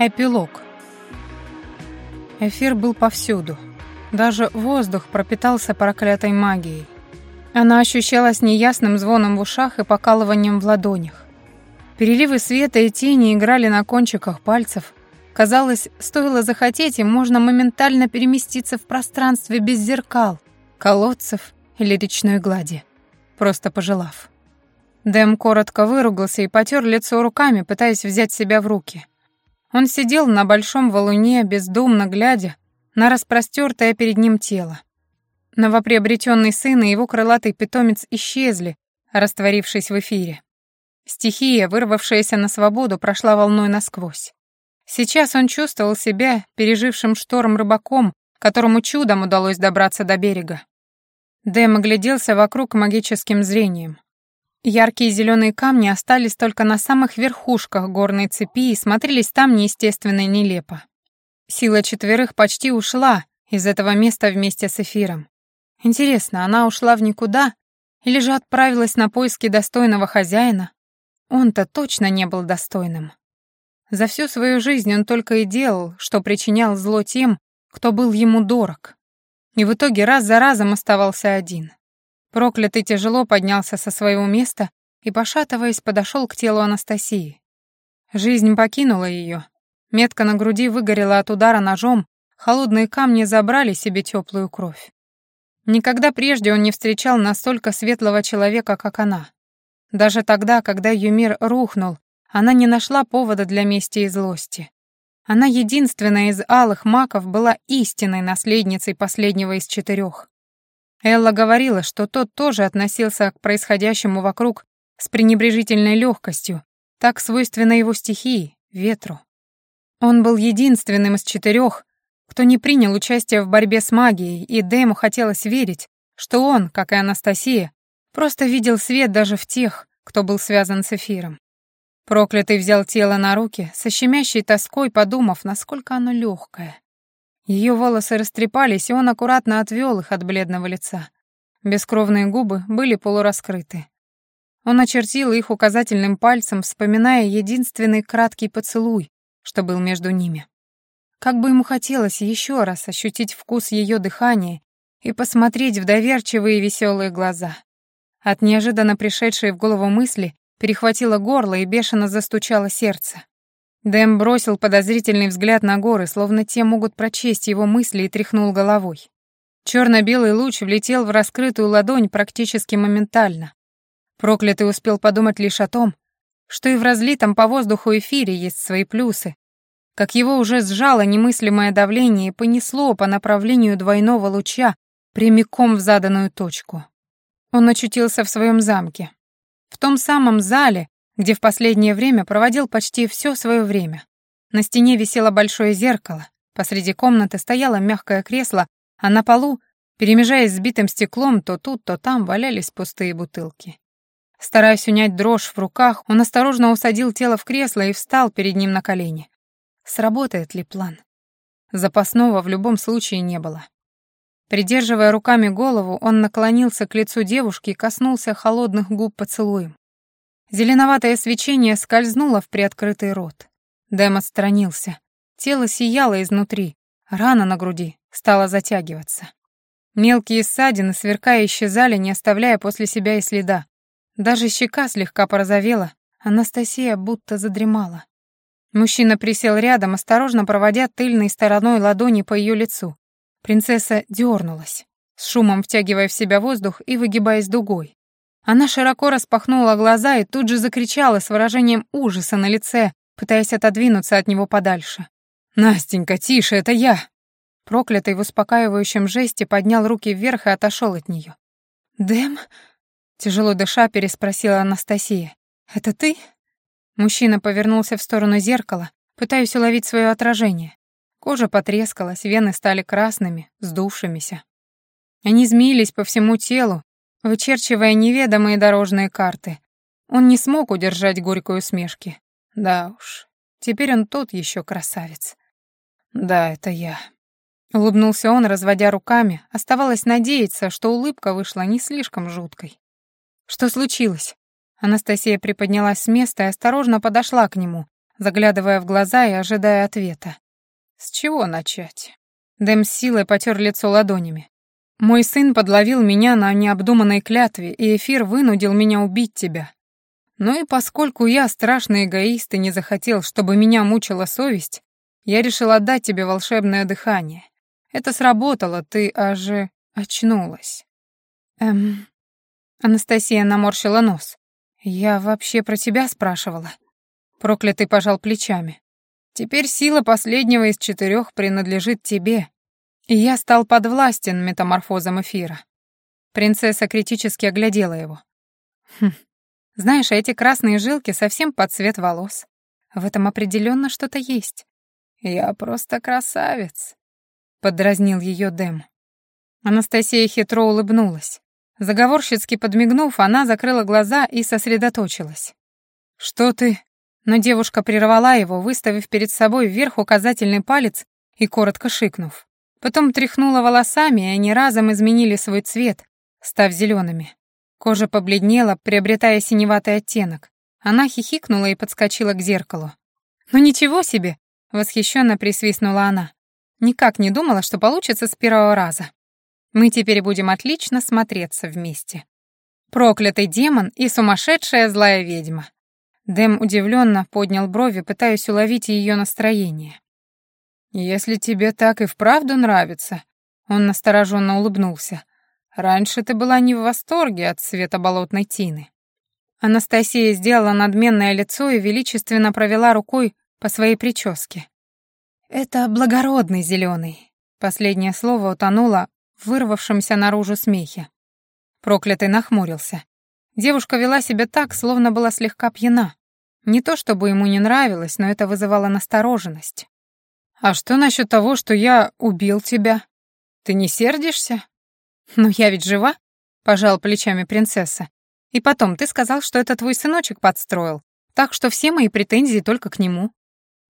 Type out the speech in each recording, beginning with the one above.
Эпилог. Эфир был повсюду. Даже воздух пропитался проклятой магией. Она ощущалась неясным звоном в ушах и покалыванием в ладонях. Переливы света и тени играли на кончиках пальцев. Казалось, стоило захотеть, и можно моментально переместиться в пространстве без зеркал, колодцев или речной глади, просто пожелав. Дэм коротко выругался и потер лицо руками, пытаясь взять себя в руки — он сидел на большом валуне, бездумно глядя на распростертое перед ним тело. Новоприобретенный сын и его крылатый питомец исчезли, растворившись в эфире. Стихия, вырвавшаяся на свободу, прошла волной насквозь. Сейчас он чувствовал себя пережившим шторм рыбаком, которому чудом удалось добраться до берега. Дэм огляделся вокруг магическим зрением. Яркие зеленые камни остались только на самых верхушках горной цепи и смотрелись там неестественно и нелепо. Сила четверых почти ушла из этого места вместе с эфиром. Интересно, она ушла в никуда или же отправилась на поиски достойного хозяина? Он-то точно не был достойным. За всю свою жизнь он только и делал, что причинял зло тем, кто был ему дорог. И в итоге раз за разом оставался один. Проклятый тяжело поднялся со своего места и, пошатываясь, подошел к телу Анастасии. Жизнь покинула ее. Метка на груди выгорела от удара ножом, холодные камни забрали себе теплую кровь. Никогда прежде он не встречал настолько светлого человека, как она. Даже тогда, когда ее мир рухнул, она не нашла повода для мести и злости. Она единственная из алых маков была истинной наследницей последнего из четырех. Элла говорила, что тот тоже относился к происходящему вокруг с пренебрежительной легкостью, так свойственно его стихии, ветру. Он был единственным из четырех, кто не принял участие в борьбе с магией, и Дэму хотелось верить, что он, как и Анастасия, просто видел свет даже в тех, кто был связан с эфиром. Проклятый взял тело на руки, со щемящей тоской подумав, насколько оно легкое. Ее волосы растрепались, и он аккуратно отвел их от бледного лица. Бескровные губы были полураскрыты. Он очертил их указательным пальцем, вспоминая единственный краткий поцелуй, что был между ними. Как бы ему хотелось еще раз ощутить вкус ее дыхания и посмотреть в доверчивые веселые глаза. От неожиданно пришедшей в голову мысли перехватило горло и бешено застучало сердце. Дэм бросил подозрительный взгляд на горы, словно те могут прочесть его мысли, и тряхнул головой. Черно-белый луч влетел в раскрытую ладонь практически моментально. Проклятый успел подумать лишь о том, что и в разлитом по воздуху эфире есть свои плюсы, как его уже сжало немыслимое давление и понесло по направлению двойного луча прямиком в заданную точку. Он очутился в своем замке. В том самом зале, где в последнее время проводил почти все свое время. На стене висело большое зеркало, посреди комнаты стояло мягкое кресло, а на полу, перемежаясь с битым стеклом, то тут, то там валялись пустые бутылки. Стараясь унять дрожь в руках, он осторожно усадил тело в кресло и встал перед ним на колени. Сработает ли план? Запасного в любом случае не было. Придерживая руками голову, он наклонился к лицу девушки и коснулся холодных губ поцелуем. Зеленоватое свечение скользнуло в приоткрытый рот. Дэм отстранился. Тело сияло изнутри, рана на груди стала затягиваться. Мелкие ссадины, сверкая, исчезали, не оставляя после себя и следа. Даже щека слегка порозовела, Анастасия будто задремала. Мужчина присел рядом, осторожно проводя тыльной стороной ладони по ее лицу. Принцесса дернулась, с шумом втягивая в себя воздух и выгибаясь дугой. Она широко распахнула глаза и тут же закричала с выражением ужаса на лице, пытаясь отодвинуться от него подальше. «Настенька, тише, это я!» Проклятый в успокаивающем жесте поднял руки вверх и отошел от нее. «Дэм?» — тяжело дыша переспросила Анастасия. «Это ты?» Мужчина повернулся в сторону зеркала, пытаясь уловить свое отражение. Кожа потрескалась, вены стали красными, сдувшимися. Они змеились по всему телу, вычерчивая неведомые дорожные карты. Он не смог удержать горькую усмешки. Да уж, теперь он тот еще красавец. Да, это я. Улыбнулся он, разводя руками. Оставалось надеяться, что улыбка вышла не слишком жуткой. Что случилось? Анастасия приподнялась с места и осторожно подошла к нему, заглядывая в глаза и ожидая ответа. «С чего начать?» Дэм с силой потер лицо ладонями. «Мой сын подловил меня на необдуманной клятве, и эфир вынудил меня убить тебя. Ну и поскольку я страшный эгоист и не захотел, чтобы меня мучила совесть, я решил отдать тебе волшебное дыхание. Это сработало, ты аж очнулась». «Эм...» Анастасия наморщила нос. «Я вообще про тебя спрашивала». Проклятый пожал плечами. Теперь сила последнего из четырех принадлежит тебе. Я стал подвластен метаморфозам эфира. Принцесса критически оглядела его. Хм. Знаешь, эти красные жилки совсем под цвет волос. В этом определенно что-то есть. Я просто красавец, подразнил ее Дэм. Анастасия хитро улыбнулась. Заговорщицки подмигнув, она закрыла глаза и сосредоточилась. «Что ты?» Но девушка прервала его, выставив перед собой вверх указательный палец и коротко шикнув. Потом тряхнула волосами, и они разом изменили свой цвет, став зелеными. Кожа побледнела, приобретая синеватый оттенок. Она хихикнула и подскочила к зеркалу. «Ну ничего себе!» — восхищенно присвистнула она. «Никак не думала, что получится с первого раза. Мы теперь будем отлично смотреться вместе. Проклятый демон и сумасшедшая злая ведьма. Дэм удивленно поднял брови, пытаясь уловить ее настроение. «Если тебе так и вправду нравится», — он настороженно улыбнулся, «раньше ты была не в восторге от цвета болотной тины». Анастасия сделала надменное лицо и величественно провела рукой по своей прическе. «Это благородный зеленый. Последнее слово утонуло в вырвавшемся наружу смехе. Проклятый нахмурился. Девушка вела себя так, словно была слегка пьяна. Не то чтобы ему не нравилось, но это вызывало настороженность. «А что насчет того, что я убил тебя? Ты не сердишься?» «Ну, я ведь жива», — пожал плечами принцесса. «И потом, ты сказал, что это твой сыночек подстроил, так что все мои претензии только к нему».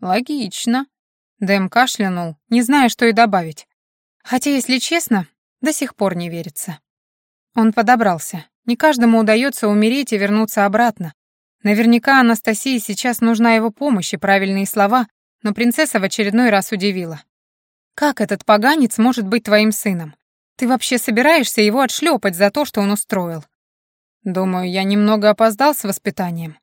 «Логично», — Дэм кашлянул, не зная, что и добавить. Хотя, если честно, до сих пор не верится. Он подобрался. Не каждому удается умереть и вернуться обратно, Наверняка Анастасии сейчас нужна его помощь и правильные слова, но принцесса в очередной раз удивила. «Как этот поганец может быть твоим сыном? Ты вообще собираешься его отшлепать за то, что он устроил?» «Думаю, я немного опоздал с воспитанием».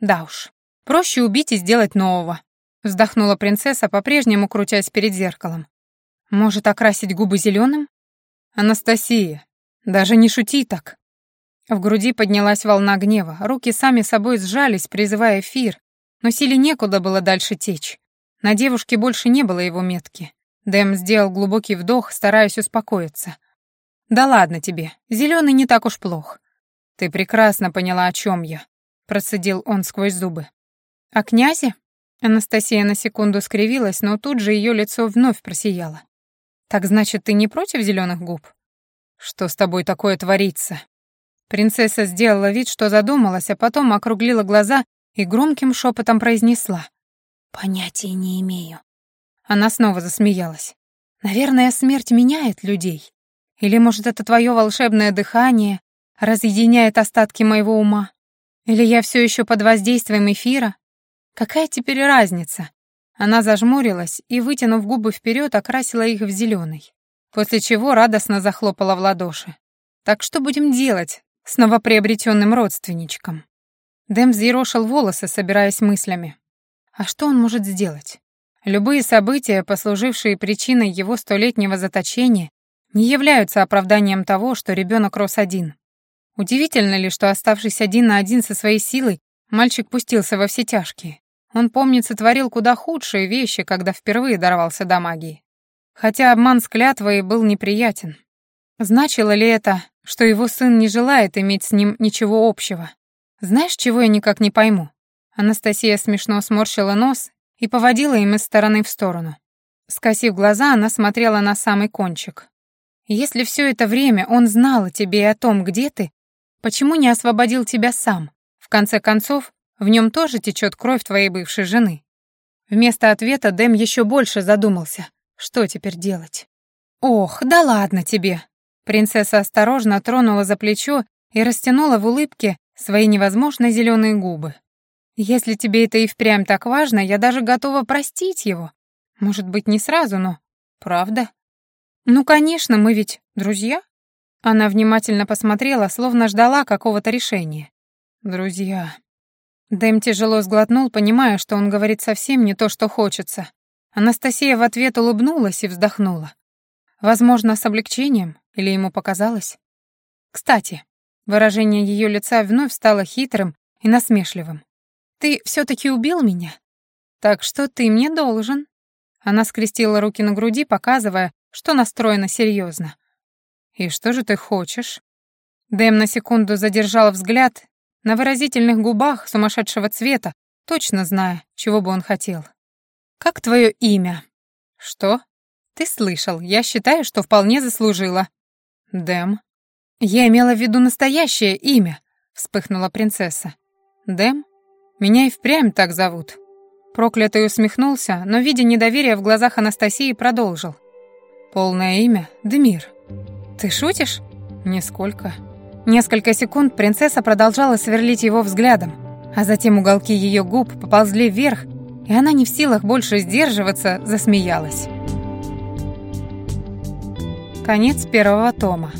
«Да уж, проще убить и сделать нового», — вздохнула принцесса, по-прежнему крутясь перед зеркалом. «Может, окрасить губы зеленым?» «Анастасия, даже не шути так. В груди поднялась волна гнева, руки сами собой сжались, призывая эфир, но силе некуда было дальше течь. На девушке больше не было его метки. Дэм сделал глубокий вдох, стараясь успокоиться. «Да ладно тебе, зеленый не так уж плох. Ты прекрасно поняла, о чем я», — процедил он сквозь зубы. «О князе?» Анастасия на секунду скривилась, но тут же ее лицо вновь просияло. «Так значит, ты не против зеленых губ?» «Что с тобой такое творится?» Принцесса сделала вид, что задумалась, а потом округлила глаза и громким шепотом произнесла. «Понятия не имею». Она снова засмеялась. «Наверное, смерть меняет людей. Или, может, это твое волшебное дыхание разъединяет остатки моего ума? Или я все еще под воздействием эфира? Какая теперь разница?» Она зажмурилась и, вытянув губы вперед, окрасила их в зеленый, после чего радостно захлопала в ладоши. «Так что будем делать с новоприобретенным родственничком. Дэм взъерошил волосы, собираясь мыслями. А что он может сделать? Любые события, послужившие причиной его столетнего заточения, не являются оправданием того, что ребенок рос один. Удивительно ли, что, оставшись один на один со своей силой, мальчик пустился во все тяжкие. Он, помнится, творил куда худшие вещи, когда впервые дорвался до магии. Хотя обман с клятвой был неприятен. Значило ли это, что его сын не желает иметь с ним ничего общего. Знаешь, чего я никак не пойму? Анастасия смешно сморщила нос и поводила им из стороны в сторону. Скосив глаза, она смотрела на самый кончик. «Если все это время он знал о тебе и о том, где ты, почему не освободил тебя сам? В конце концов, в нем тоже течет кровь твоей бывшей жены». Вместо ответа Дэм еще больше задумался. Что теперь делать? «Ох, да ладно тебе!» Принцесса осторожно тронула за плечо и растянула в улыбке свои невозможно зеленые губы. Если тебе это и впрямь так важно, я даже готова простить его. Может быть, не сразу, но... Правда? Ну, конечно, мы ведь друзья. Она внимательно посмотрела, словно ждала какого-то решения. Друзья. Дэм тяжело сглотнул, понимая, что он говорит совсем не то, что хочется. Анастасия в ответ улыбнулась и вздохнула. Возможно, с облегчением, или ему показалось. Кстати, выражение ее лица вновь стало хитрым и насмешливым. Ты все-таки убил меня? Так что ты мне должен. Она скрестила руки на груди, показывая, что настроена серьезно. И что же ты хочешь? Дэм на секунду задержал взгляд на выразительных губах сумасшедшего цвета, точно зная, чего бы он хотел. «Как твое имя?» «Что?» «Ты слышал, я считаю, что вполне заслужила». «Дэм». «Я имела в виду настоящее имя», — вспыхнула принцесса. «Дэм? Меня и впрямь так зовут». Проклятый усмехнулся, но, видя недоверие в глазах Анастасии, продолжил. «Полное имя — Демир». «Ты шутишь?» «Нисколько». Несколько секунд принцесса продолжала сверлить его взглядом, а затем уголки ее губ поползли вверх, и она не в силах больше сдерживаться, засмеялась. Конец первого тома.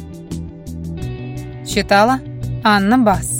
Читала Анна Бас.